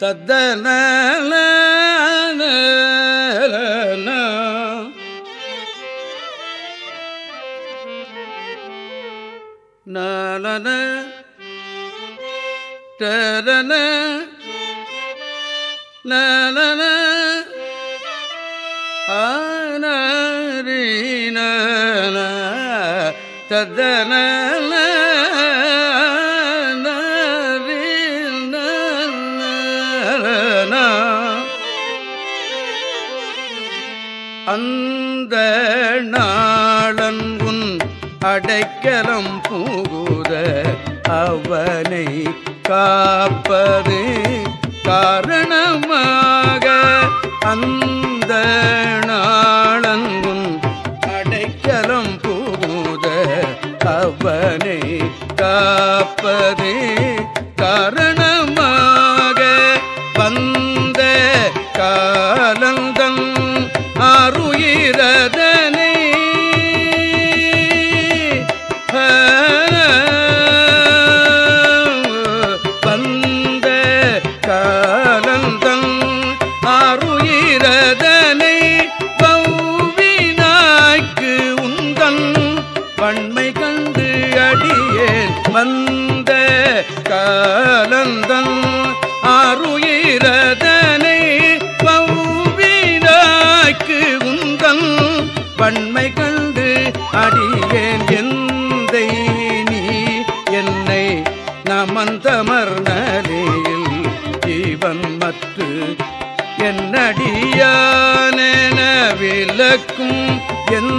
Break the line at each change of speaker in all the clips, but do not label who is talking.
തദ്ദന ടരന നനന ആനരീന തദ്ദന அந்த நாளன் உன் அடைக்கலம் பூகுத அவனை காப்பது காரணமாக அந்த நாளன் உன் அடைக்கலம் பூகுத அவனை காப்பது காரண வன்மை கண்டு அடியேன் வந்த காலந்தன் அருயிரதனை பௌவினாக்கு உந்தன் வன்மை கண்டு அடியேன் எந்த நீ என்னை நமந்தமர் நலியில் ஜீவன் மற்ற என்னடியான விளக்கும் என்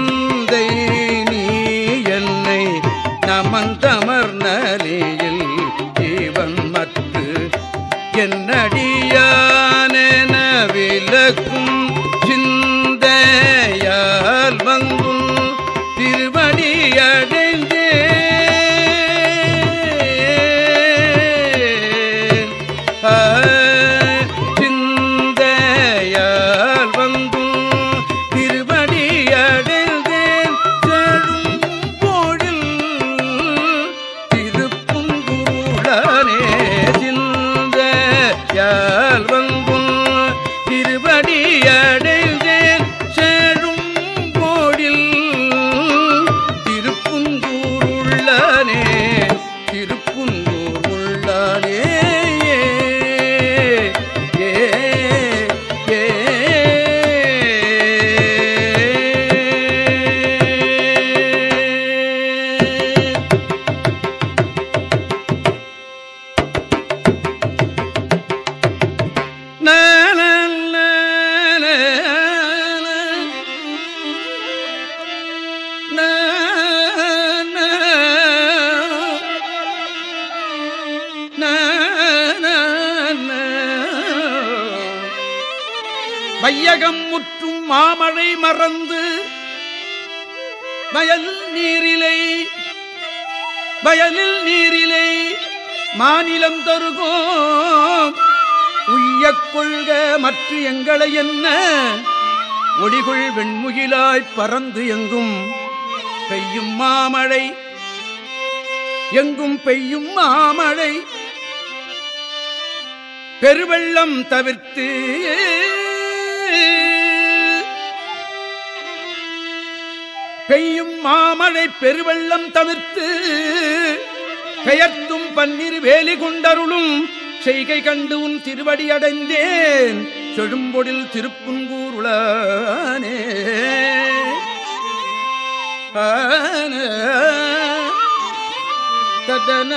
மாமழை மறந்து வயல் நீரிலை வயலில் நீரிலை மாநிலம் தருகோம். உய்ய கொள்க மற்ற எங்களை என்ன? ஒளிகுள் வெண்முகிலாய் பறந்து எங்கும் பெய்யும் மாமழை? எங்கும் பெய்யும் மாமழை? பெருவெள்ளம் தவிர்த்து பெய்யும் மாமழை பெருவெள்ளம் தவிர்த்து பெயர்த்தும் பன்னீர் வேலி கொண்டருளும் செய்கை கண்டு உன் திருவடி அடைந்தேன். செழும்பொடில் திருப்புங்கூருளானே ஆன. ததன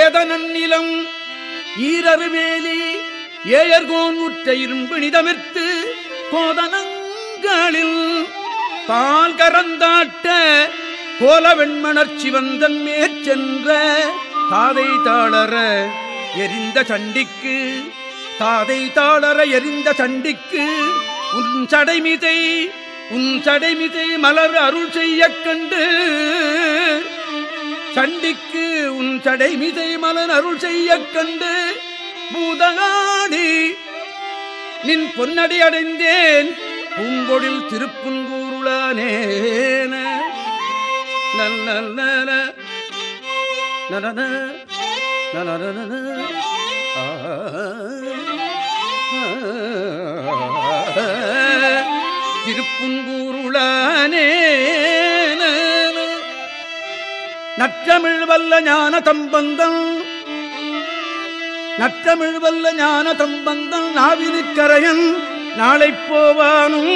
ஏதனன் நிலம் ஈரருவேலி ஏயர்கோன் உற்ற இரும்பு நிதமிர்த்து கோதனங்களில் பால் கரந்தாட்ட கோல வெண்மணர் சிவந்தன் மேற்சென்ற தாதை தாளர எரிந்த சண்டிக்கு தாதை தாளர எரிந்த சண்டிக்கு உன் சடைமிதை உன் சடைமிதை மலர் அருள் செய்ய கண்டு சண்டிக்கு உன் சடைமிதை மலர் அருள் செய்ய கண்டு பூதகாடி நின் பொன்னடி அடைந்தேன் பூங்கொடில் திருப்புங்கூருளானேன திருப்புங்கூருளானே நற்றமிழ் வல்ல ஞான தம்பந்தம் நற்றமிழ் வல்ல ஞான தம்பந்தன் நாவினுக்கரையன் நாளை போவானும்.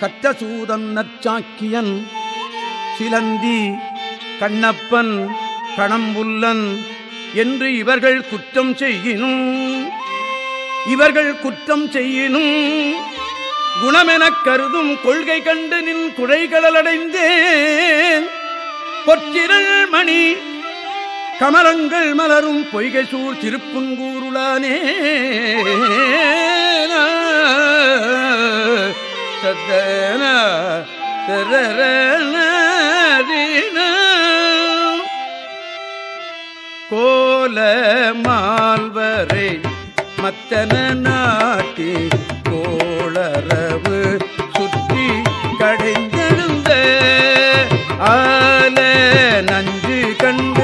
கற்ற சூதன் நற்சாக்கியன் சிலந்தி கண்ணப்பன் கணம்புல்லன் என்று இவர்கள் குற்றம் செய்யினும் இவர்கள் குற்றம் செய்யினும். குணமெனக் கருதும் கொள்கை கண்டு நின் குழைகளடைந்தேன் பொற்றிரள் மணி கமலங்கள் மலரும் பொய்கை சூழ் திருப்புங்கூருளானே சத்தன கோல மால்வரை மத்தன நாட்டி கோளரவு சுற்றி கடைந்தெழுந்த ஆல நஞ்சு கண்டு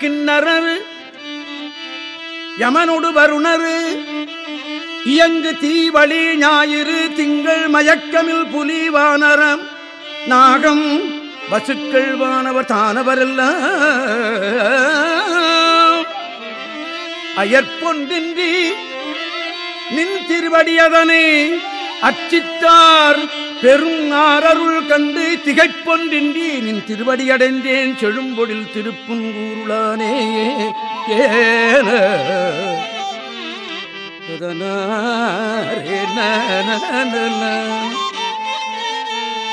கிண்ணறர் யமனொடு வருணரு இயங்கு தீவழி ஞாயிறு திங்கள் மயக்கமில் புலி வானரம் நாகம் வசுக்கள் வானவர் தானவரெல்லாம். அயற்பொன்றின்றி நின் திருவடியதனை அச்சித்தார் பெரும் ஆரருள் கண்டு திகைப்பொன்றின்றி நின் திருவடியடைந்தேன் செழும்பொழில் திருப்புங்கூருளானே ஏன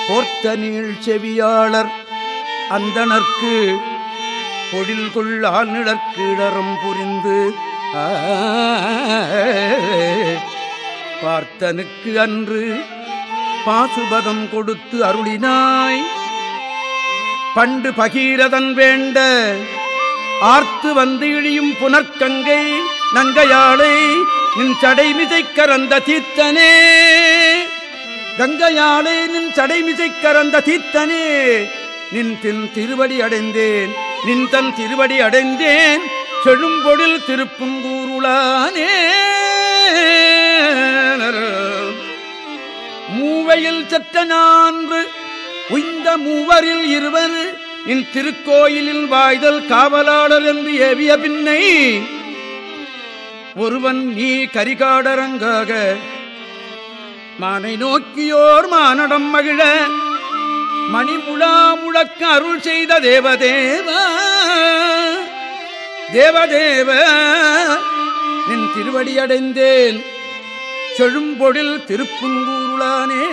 போர்த்த நீள் செவியாளர் அந்தனர்க்கு பொழில் கொள்ளால் புரிந்து பார்த்தனுக்கு அன்று பாசுபதம் கொடுத்து அருளினாய். பண்டு பகீரதன் வேண்ட ஆர்த்து வந்து இழியும் புனர்கங்கை நங்கையாளை நின் சடைமிசை கரந்த தீர்த்தனே. கங்கையாளை நின் சடைமிசை கரந்த தீர்த்தனே. நின் தின் திருவடி அடைந்தேன் நின் தன் திருவடி அடைந்தேன். செழும்பொழில் திருப்புங்கூருளானே மூவையில் சற்ற நான்கு உய்ந்த மூவரில் இருவர் இன் திருக்கோயிலில் வாய்தல் காவலாளர் என்று ஏவிய பின்னை ஒருவன் நீ கரிகாடரங்காக மானை நோக்கியோர் மானடம் மகிழ மணிமுழா முழக்க அருள் செய்த தேவதேவா தேவதேவ நின் திருவடியடைந்தேன் செழும்பொழில் திருப்புங்கூருளானே.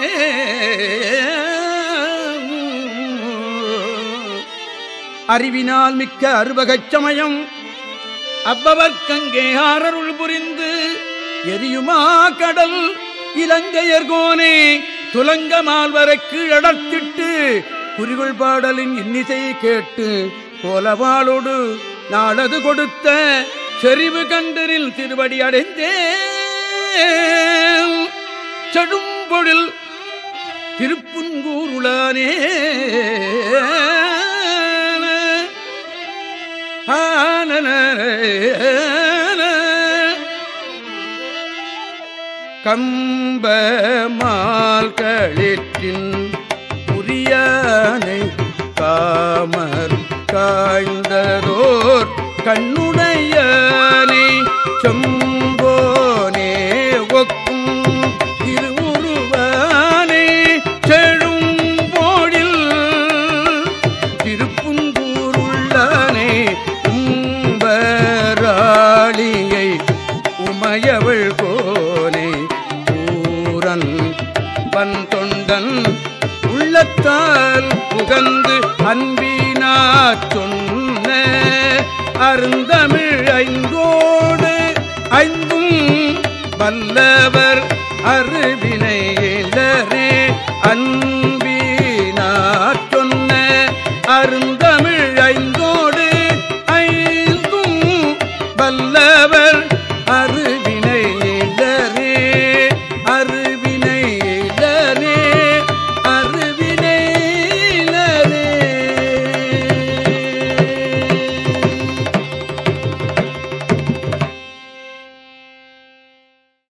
அறிவினால் மிக்க அறுவகச் சமயம் அவ்வவர்க்கங்கே ஆரருள் புரிந்து எரியுமா கடல் இலங்கையர்கோனே துலங்க மால்வரை கீழடத்திட்டு குறிகொள் பாடலின் இன்னிசை கேட்டு கோலவாளோடு நாளது கொடுத்த செறிவு கண்டரில் திருவடி அடைந்தேன். செடும்பொழில் திருப்புங்கூருளானே. கம்ப மால்களிற்றின் புரியானை காமர் காய்ந்ததோர் கண்ணுடையானை செம்போ அகிலத்தால் புகந்து அன்பினாற் சொன்ன. அருந்தமிழ் ஐந்தோடு ஐந்தும் வல்லவர் அருவினை இளரே அன்பு